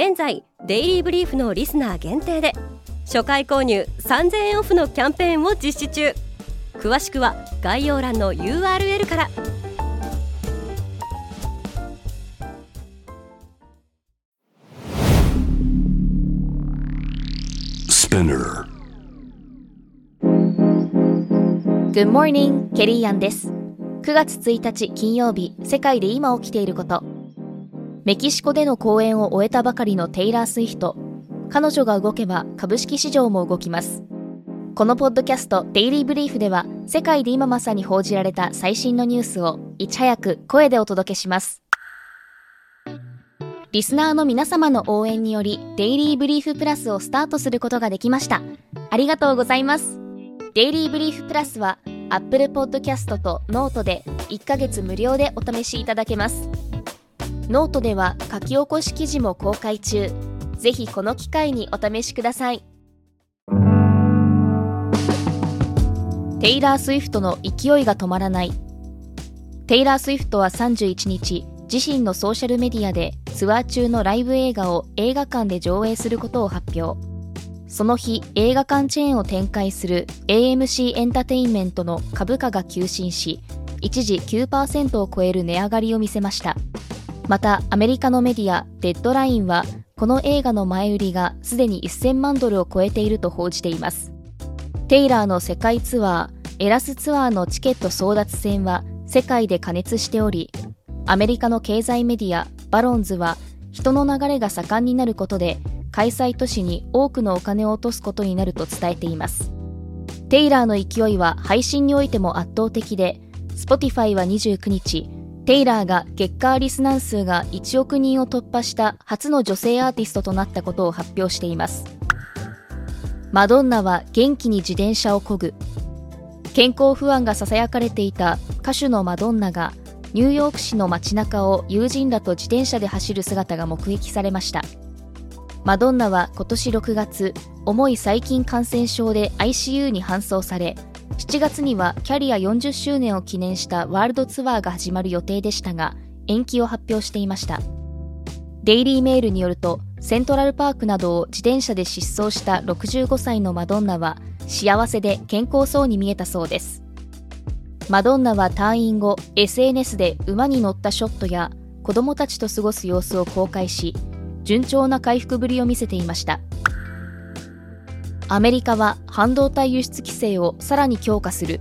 現在デイリーブリーフのリスナー限定で初回購入3000円オフのキャンペーンを実施中。詳しくは概要欄の URL からス p i n n e Good morning, ケリーアンです。9月1日金曜日世界で今起きていることメキシコでの公演を終えたばかりのテイラー・スウィフト。彼女が動けば株式市場も動きます。このポッドキャストデイリーブリーフでは世界で今まさに報じられた最新のニュースをいち早く声でお届けします。リスナーの皆様の応援によりデイリーブリーフプラスをスタートすることができました。ありがとうございます。デイリーブリーフプラスは Apple Podcast とノートで1ヶ月無料でお試しいただけます。ノートでは書き起こし記事も公開中。ぜひこの機会にお試しください。テイラー・スウィフトの勢いが止まらない。テイラー・スウィフトは31日自身のソーシャルメディアでツアー中のライブ映画を映画館で上映することを発表。その日映画館チェーンを展開する AMC エンタテインメントの株価が急進し一時9%を超える値上がりを見せました。またアメリカのメディアデッドラインはこの映画の前売りがすでに1000万ドルを超えていると報じています。テイラーの世界ツアーエラスツアーのチケット争奪戦は世界で過熱しておりアメリカの経済メディアバロンズは人の流れが盛んになることで開催都市に多くのお金を落とすことになると伝えています。テイラーの勢いは配信においても圧倒的で Spotify は29日テイラーが月間リスナー数が1億人を突破した初の女性アーティストとなったことを発表しています。マドンナは元気に自転車を漕ぐ。健康不安がささやかれていた歌手のマドンナがニューヨーク市の街中を友人らと自転車で走る姿が目撃されました。マドンナは今年6月重い細菌感染症で ICU に搬送され7月にはキャリア40周年を記念したワールドツアーが始まる予定でしたが延期を発表していました。デイリーメールによるとセントラルパークなどを自転車で失踪した65歳のマドンナは幸せで健康そうに見えたそうです。マドンナは退院後 SNS で馬に乗ったショットや子供たちと過ごす様子を公開し順調な回復ぶりを見せていました。アメリカは半導体輸出規制をさらに強化する。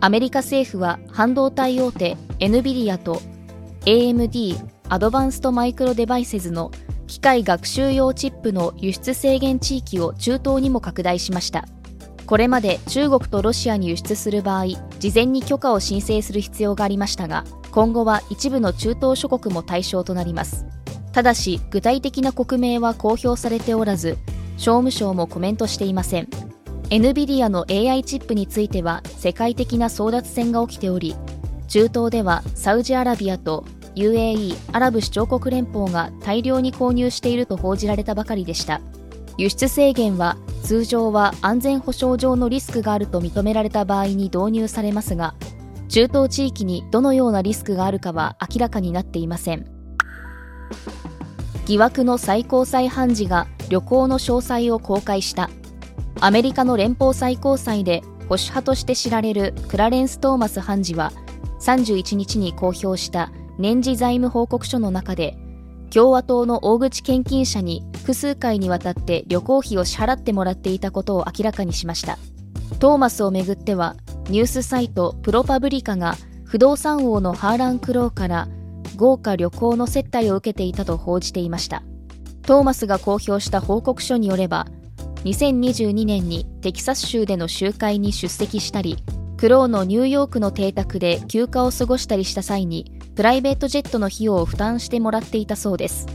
アメリカ政府は半導体大手 NVIDIA と AMD アドバンストマイクロデバイセズの機械学習用チップの輸出制限地域を中東にも拡大しました。これまで中国とロシアに輸出する場合事前に許可を申請する必要がありましたが今後は一部の中東諸国も対象となります。ただし具体的な国名は公表されておらず商務省もコメントしていません。NVIDIA の AI チップについては世界的な争奪戦が起きており中東ではサウジアラビアと UAE アラブ首長国連邦が大量に購入していると報じられたばかりでした。輸出制限は通常は安全保障上のリスクがあると認められた場合に導入されますが中東地域にどのようなリスクがあるかは明らかになっていません。疑惑の最高裁判事が旅行の詳細を公開した。アメリカの連邦最高裁で保守派として知られるクラレンス・トーマス判事は31日に公表した年次財務報告書の中で共和党の大口献金者に複数回にわたって旅行費を支払ってもらっていたことを明らかにしました。トーマスをめぐってはニュースサイトプロパブリカが不動産王のハーラン・クローから豪華旅行の接待を受けていたと報じていました。トーマスが公表した報告書によれば2022年にテキサス州での集会に出席したりクローのニューヨークの邸宅で休暇を過ごしたりした際にプライベートジェットの費用を負担してもらっていたそうです。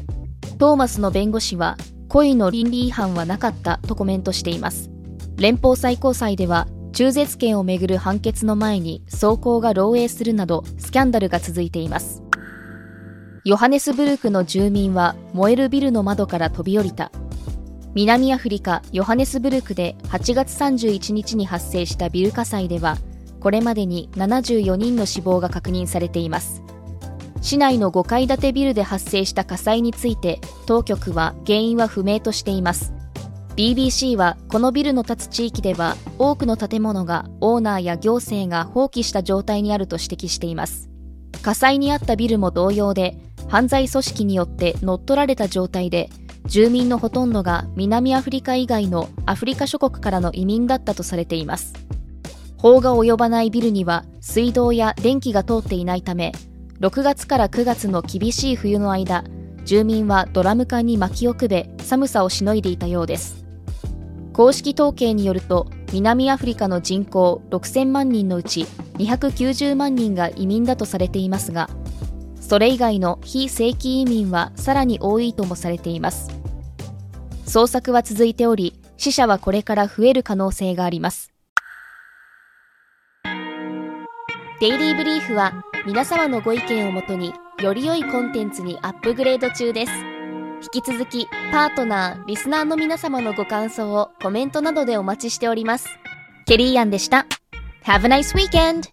トーマスの弁護士は故意の倫理違反はなかったとコメントしています。連邦最高裁では中絶権をめぐる判決の前に走行が漏洩するなどスキャンダルが続いています。ヨハネスブルクの住民は燃えるビルの窓から飛び降りた。南アフリカ・ヨハネスブルクで8月31日に発生したビル火災ではこれまでに74人の死亡が確認されています。市内の5階建てビルで発生した火災について当局は原因は不明としています。BBC はこのビルの建つ地域では多くの建物がオーナーや行政が放棄した状態にあると指摘しています。火災にあったビルも同様で犯罪組織によって乗っ取られた状態で住民のほとんどが南アフリカ以外のアフリカ諸国からの移民だったとされています。法が及ばないビルには水道や電気が通っていないため6月から9月の厳しい冬の間住民はドラム缶に薪をくべ寒さをしのいでいたようです。公式統計によると南アフリカの人口6000万人のうち290万人が移民だとされていますがそれ以外の非正規移民はさらに多いともされています捜索は続いており死者はこれから増える可能性がありますデイリーブリーフは皆様のご意見をもとにより良いコンテンツにアップグレード中です引き続きパートナー、リスナーの皆様のご感想をコメントなどでお待ちしております。ケリーアンでした。Have a nice weekend!